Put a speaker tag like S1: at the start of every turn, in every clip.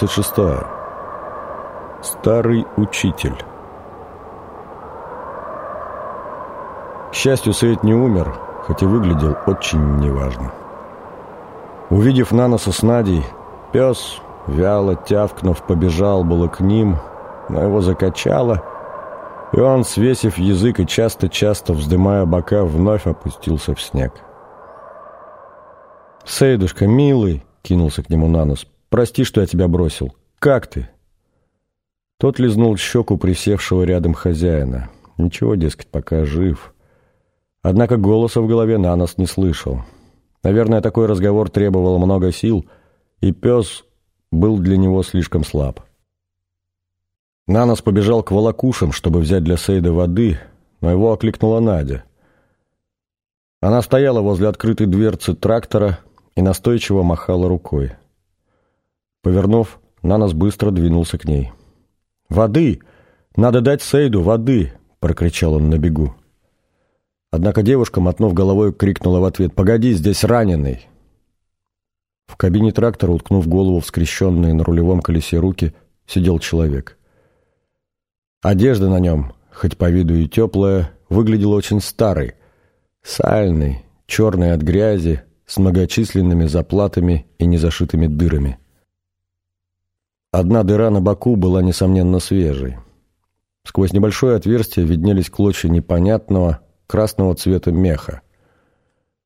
S1: Глава 26. Старый учитель. К счастью, Сейд не умер, хоть и выглядел очень неважно. Увидев Наноса с Надей, пес, вяло тявкнув, побежал было к ним, но его закачало, и он, свесив язык и часто-часто вздымая бока, вновь опустился в снег. «Сейдушка, милый!» — кинулся к нему Нанос. «Прости, что я тебя бросил. Как ты?» Тот лизнул щеку присевшего рядом хозяина. Ничего, дескать, пока жив. Однако голоса в голове Нанос не слышал. Наверное, такой разговор требовал много сил, и пес был для него слишком слаб. Нанос побежал к волокушам, чтобы взять для Сейда воды, но его окликнула Надя. Она стояла возле открытой дверцы трактора и настойчиво махала рукой. Повернув, Нанос быстро двинулся к ней. «Воды! Надо дать Сейду воды!» — прокричал он на бегу. Однако девушка, мотнув головой, крикнула в ответ «Погоди, здесь раненый!» В кабине трактора, уткнув голову в скрещенные на рулевом колесе руки, сидел человек. Одежда на нем, хоть по виду и теплая, выглядела очень старой, сальной, черной от грязи, с многочисленными заплатами и незашитыми дырами. Одна дыра на боку была, несомненно, свежей. Сквозь небольшое отверстие виднелись клочья непонятного красного цвета меха.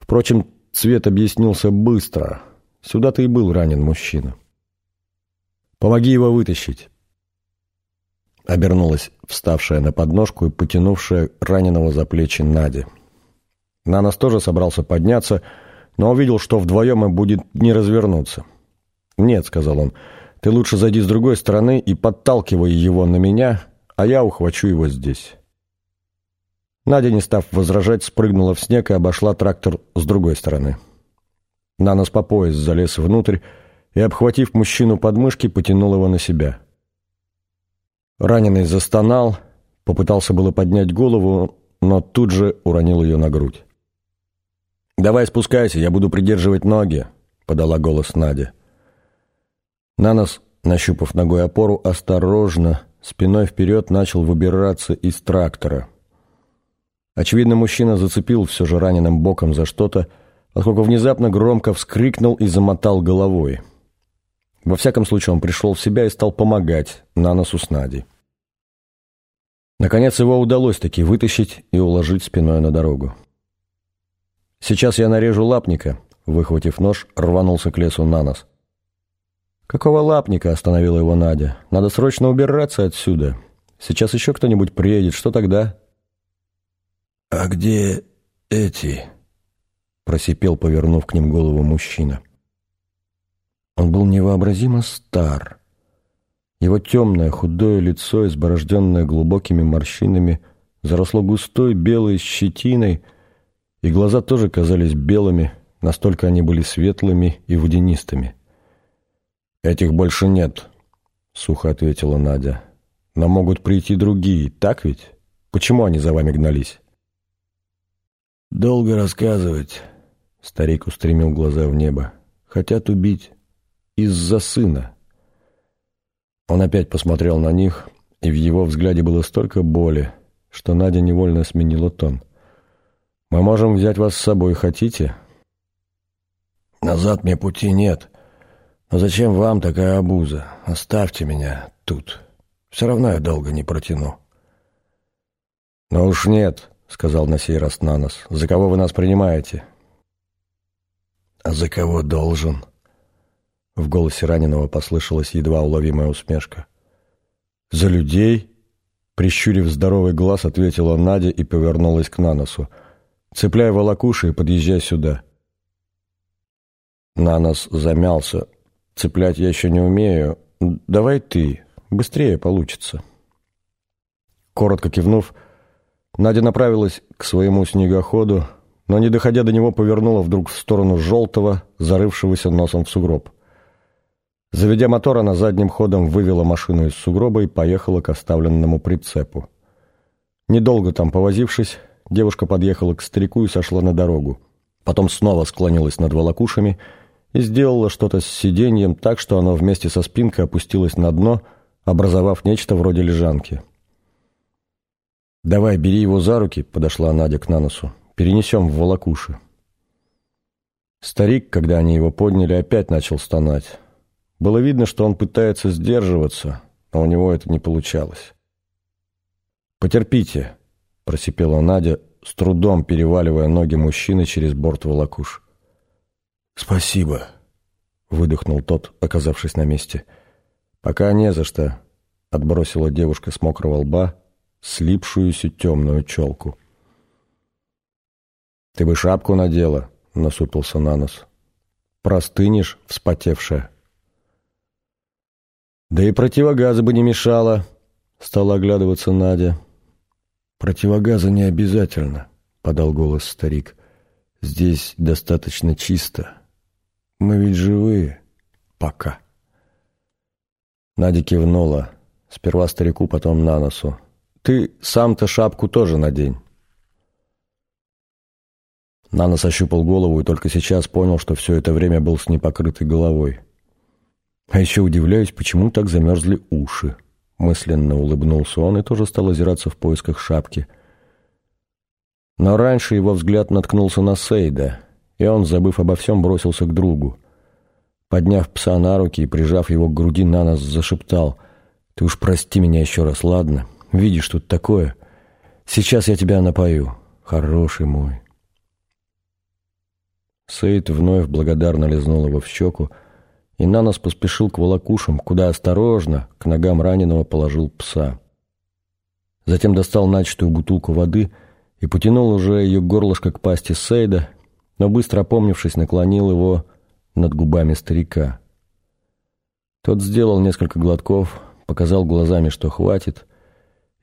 S1: Впрочем, цвет объяснился быстро. Сюда-то и был ранен мужчина. «Помоги его вытащить!» Обернулась вставшая на подножку и потянувшая раненого за плечи Надя. Нанос тоже собрался подняться, но увидел, что вдвоем им будет не развернуться. «Нет», — сказал он, — «ты лучше зайди с другой стороны и подталкивай его на меня, а я ухвачу его здесь». Надя, не став возражать, спрыгнула в снег и обошла трактор с другой стороны. Нанос по пояс залез внутрь и, обхватив мужчину под мышки, потянул его на себя. Раненый застонал, попытался было поднять голову, но тут же уронил ее на грудь. «Давай спускайся, я буду придерживать ноги», — подала голос Надя. Нанос, нащупав ногой опору, осторожно, спиной вперед начал выбираться из трактора. Очевидно, мужчина зацепил все же раненым боком за что-то, поскольку внезапно громко вскрикнул и замотал головой. Во всяком случае, он пришел в себя и стал помогать Наносу с Надей. Наконец его удалось таки вытащить и уложить спиной на дорогу. «Сейчас я нарежу лапника», — выхватив нож, рванулся к лесу на нос. «Какого лапника?» — остановила его Надя. «Надо срочно убираться отсюда. Сейчас еще кто-нибудь приедет. Что тогда?»
S2: «А где эти?» — просипел, повернув к ним голову мужчина. Он был невообразимо стар. Его темное худое лицо, изборожденное глубокими морщинами, заросло густой белой щетиной — и глаза тоже казались белыми, настолько они были светлыми и водянистыми. «Этих больше нет», — сухо ответила Надя. «Но могут прийти другие, так ведь? Почему они за вами гнались?»
S1: «Долго рассказывать», — старик устремил глаза в небо. «Хотят убить из-за сына». Он опять посмотрел на них, и в его взгляде было столько боли, что Надя невольно сменила тон — мы можем взять вас с собой, хотите?
S2: Назад мне пути нет. Но зачем вам такая обуза? Оставьте меня тут. Все равно я долго не протяну.
S1: Но уж нет, сказал на сей раз Нанос. За кого вы нас принимаете?
S2: А за кого должен?
S1: В голосе раненого послышалась едва уловимая усмешка. «За людей?» Прищурив здоровый глаз, ответила Надя и повернулась к Наносу. Цепляй волокуши и подъезжай сюда. Нанос замялся. Цеплять я еще не умею. Давай ты, быстрее получится. Коротко кивнув, Надя направилась к своему снегоходу, но, не доходя до него, повернула вдруг в сторону желтого, зарывшегося носом в сугроб. Заведя мотор, она задним ходом вывела машину из сугроба и поехала к оставленному прицепу. Недолго там повозившись, Девушка подъехала к старику и сошла на дорогу. Потом снова склонилась над волокушами и сделала что-то с сиденьем так, что оно вместе со спинкой опустилось на дно, образовав нечто вроде лежанки. «Давай, бери его за руки», — подошла Надя к Наносу. «Перенесем в волокуши». Старик, когда они его подняли, опять начал стонать. Было видно, что он пытается сдерживаться, но у него это не получалось. «Потерпите», — просипела Надя, с трудом переваливая ноги мужчины через борт волокуш.
S2: «Спасибо», — выдохнул тот, оказавшись на месте.
S1: «Пока не за что», — отбросила девушка с мокрого лба слипшуюся темную челку. «Ты бы шапку надела», — насупился на нос. «Простынешь, вспотевшая». «Да и противогаза бы не мешало», — стала оглядываться Надя.
S2: «Противогаза не обязательно», — подал голос старик. «Здесь достаточно чисто. Мы ведь живые. Пока».
S1: Надя кивнула. Сперва старику, потом на носу. «Ты сам-то шапку тоже надень». Нанос ощупал голову и только сейчас понял, что все это время был с непокрытой головой. А еще удивляюсь, почему так замерзли уши. Мысленно улыбнулся он и тоже стал озираться в поисках шапки. Но раньше его взгляд наткнулся на Сейда, и он, забыв обо всем, бросился к другу. Подняв пса на руки и прижав его к груди, на нас зашептал. «Ты уж прости меня еще раз, ладно? Видишь, тут такое. Сейчас я тебя напою, хороший мой». Сейд вновь благодарно лизнул его в щеку, и Нанос поспешил к волокушам, куда осторожно к ногам раненого положил пса. Затем достал начатую бутылку воды и потянул уже ее горлышко к пасти Сейда, но быстро опомнившись, наклонил его над губами старика. Тот сделал несколько глотков, показал глазами, что хватит,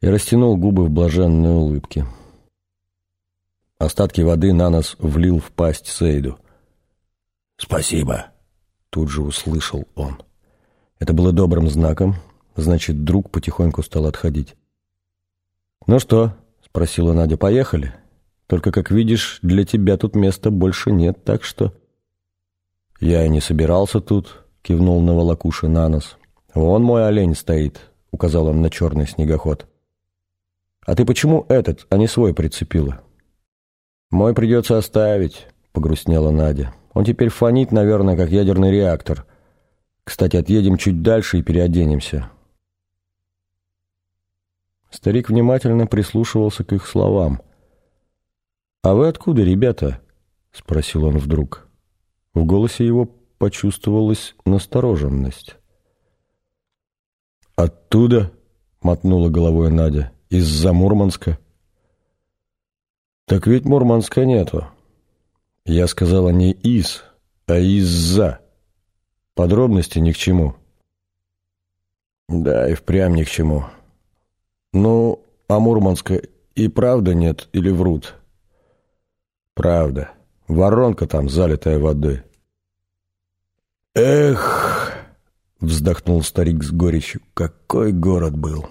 S1: и растянул губы в блаженной улыбке. Остатки воды Нанос влил в пасть Сейду.
S2: «Спасибо», тут же услышал он.
S1: Это было добрым знаком, значит, друг потихоньку стал отходить. «Ну что?» — спросила Надя. «Поехали? Только, как видишь, для тебя тут места больше нет, так что...» «Я и не собирался тут», — кивнул на волокуши на нос. «Вон мой олень стоит», — указал он на черный снегоход. «А ты почему этот, а не свой прицепила?» «Мой придется оставить», — погрустнела Надя. Он теперь фонит, наверное, как ядерный реактор. Кстати, отъедем чуть дальше и переоденемся. Старик внимательно прислушивался к их словам. «А вы откуда, ребята?» — спросил он вдруг. В голосе его почувствовалась настороженность. «Оттуда?» — мотнула головой Надя. «Из-за Мурманска?» «Так ведь Мурманска нету. Я сказала не «из», а «из-за». Подробности ни к чему. Да, и впрямь ни к чему. Ну, а Мурманска и правда нет или врут? Правда. Воронка там, залитая водой. Эх, вздохнул старик с горечью, какой город был.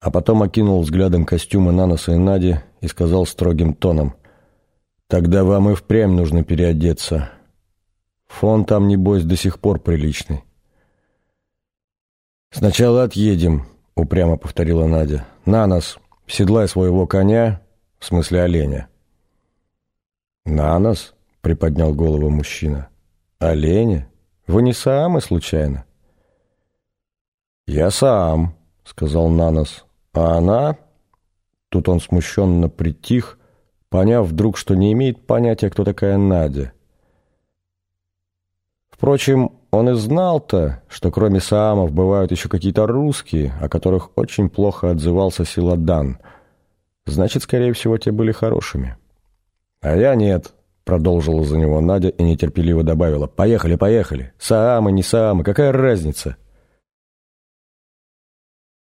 S1: А потом окинул взглядом костюмы Наноса и Нади и сказал строгим тоном. Тогда вам и впрямь нужно переодеться. Фон там, небось, до сих пор приличный. «Сначала отъедем», — упрямо повторила Надя. «На нас, седлай своего коня, в смысле оленя». «На нас?» — приподнял голову мужчина. «Оленя? Вы не Саамы, случайно?» «Я сам», — сказал Нанос. «А она...» Тут он смущенно притих, поняв вдруг, что не имеет понятия, кто такая Надя. Впрочем, он и знал-то, что кроме саамов бывают еще какие-то русские, о которых очень плохо отзывался Силадан. Значит, скорее всего, те были хорошими. «А я нет», — продолжила за него Надя и нетерпеливо добавила. «Поехали, поехали. Саамы, не саамы, какая разница?»